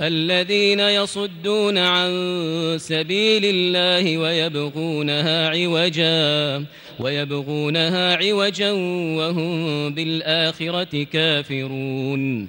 الذين يصدون عن سبيل الله ويبغونها عوجا ويبغونها عوجا وهم بالآخرة كافرون.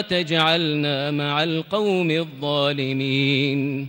تجعلنا مع القوم الظالمين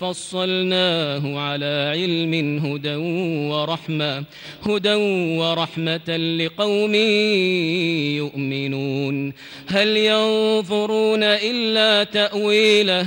فصلناه على علم هدى ورحمة هدى ورحمة لقوم يؤمنون. هل ينظرون إلا تأويله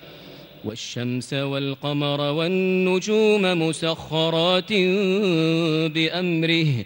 والشمس والقمر والنجوم مسخرات بأمره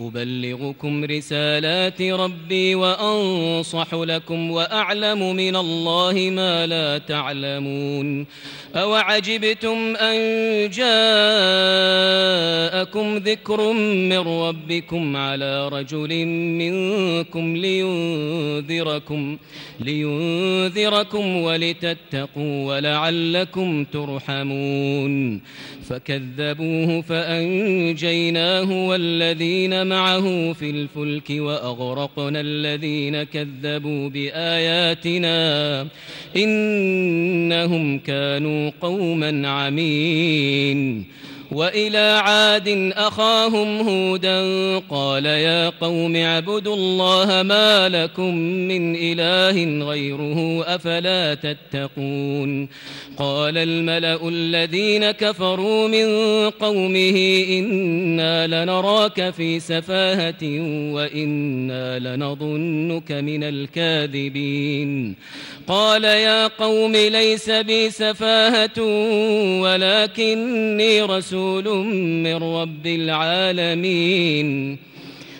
أبلغكم رسالات ربي وأنصح لكم وأعلم من الله ما لا تعلمون أوعجبتم أن جاءكم ذكر من ربكم على رجل منكم لينذركم لينذركم ولتتقوا ولعلكم ترحمون فكذبوه فأنجيناه والذين معه في الفلك وأغرقنا الذين كذبوا بآياتنا إنهم كانوا قوما عمين وإلى عاد أخاهم هودا قال يا قوم اعبدوا الله ما لكم من إله غيره أفلا تتقون قال الملأ الذين كفروا من قومه إنا لنراك في سفاهة وإنا لنظنك من الكاذبين قال يا قوم ليس بي سفاهة ولكني رسول من رب العالمين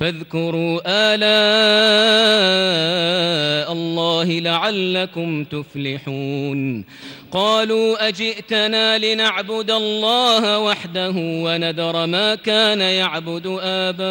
فاذكروا آلاء الله لعلكم تفلحون. قالوا أجئتنا لنعبد الله وحده ونذر ما كان يعبد آباؤنا.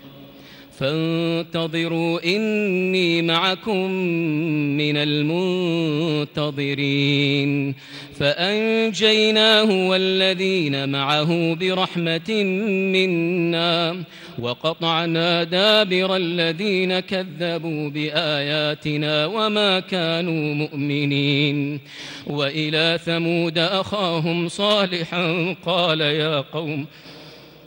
فانتظروا إني معكم من المنتظرين. فأنجيناه والذين معه برحمة منا وقطعنا دابر الذين كذبوا بآياتنا وما كانوا مؤمنين. وإلى ثمود أخاهم صالحا قال يا قوم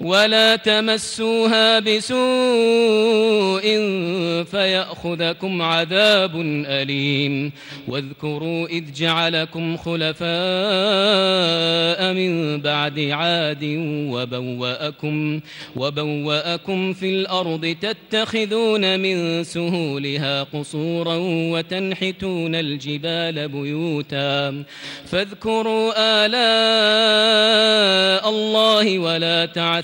ولا تمسوها بسوء فيأخذكم عذاب أليم. واذكروا إذ جعلكم خلفاء من بعد عاد وبوأكم, وبوأكم في الأرض تتخذون من سهولها قصورا وتنحتون الجبال بيوتا. فاذكروا آلاء الله ولا تعثوا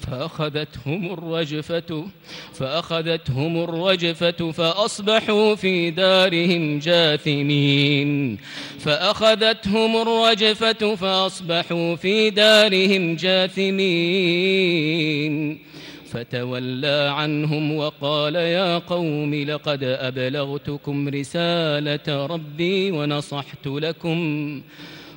فأخذتهم الرجفة فأخذتهم الرجفة فأصبحوا في دارهم جاثمين. فأخذتهم الرجفة فأصبحوا في دارهم جاثمين. فتولى عنهم وقال يا قوم لقد أبلغتكم رسالة ربي ونصحت لكم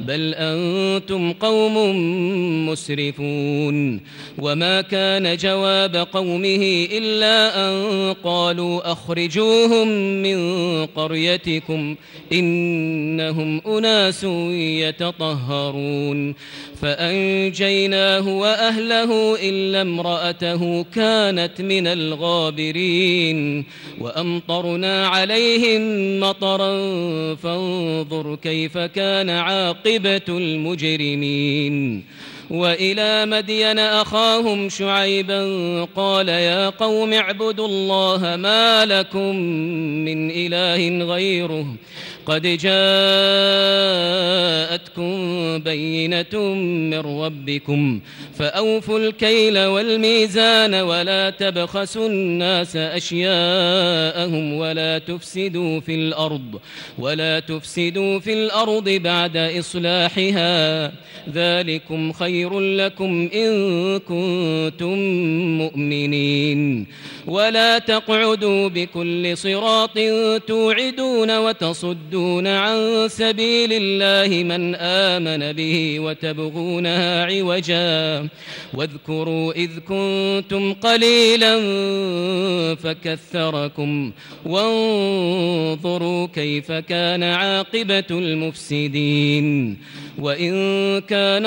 بل أنتم قوم مسرفون. وما كان جواب قومه إلا أن قالوا أخرجوهم من قريتكم إنهم أناس يتطهرون. فأنجيناه وأهله إلا امرأته كانت من الغابرين. وأمطرنا عليهم مطرا فانظر كيف كان عاقبة المجرمين. وإلى مدين أخاهم شعيبا قال يا قوم اعبدوا الله ما لكم من إله غيره قد جاءتكم بينة من ربكم فأوفوا الكيل والميزان ولا تبخسوا الناس أشياءهم ولا تفسدوا في الأرض ولا تفسدوا في الأرض بعد إصلاحها ذلكم خير لكم إن كنتم مؤمنين. ولا تقعدوا بكل صراط توعدون وتصدون عن سبيل الله من آمن به وتبغونها عوجا. واذكروا إذ كنتم قليلا فكثركم وانظروا كيف كان عاقبة المفسدين. وإن كان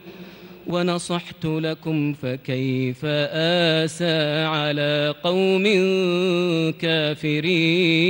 ونصحت لكم فكيف آسى على قوم كافرين.